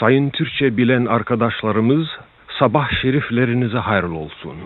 Sayın Türkçe bilen arkadaşlarımız sabah şeriflerinize hayırlı olsun.